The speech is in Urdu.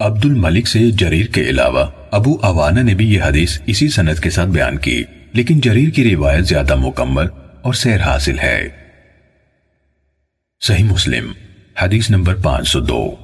عبد الملک سے جریر کے علاوہ ابو عوانہ نے بھی یہ حدیث اسی سند کے ساتھ بیان کی، لیکن جریر کی روایت زیادہ مکمل اور سیر حاصل ہے۔ صحیح مسلم، حدیث نمبر پانچ سو دو۔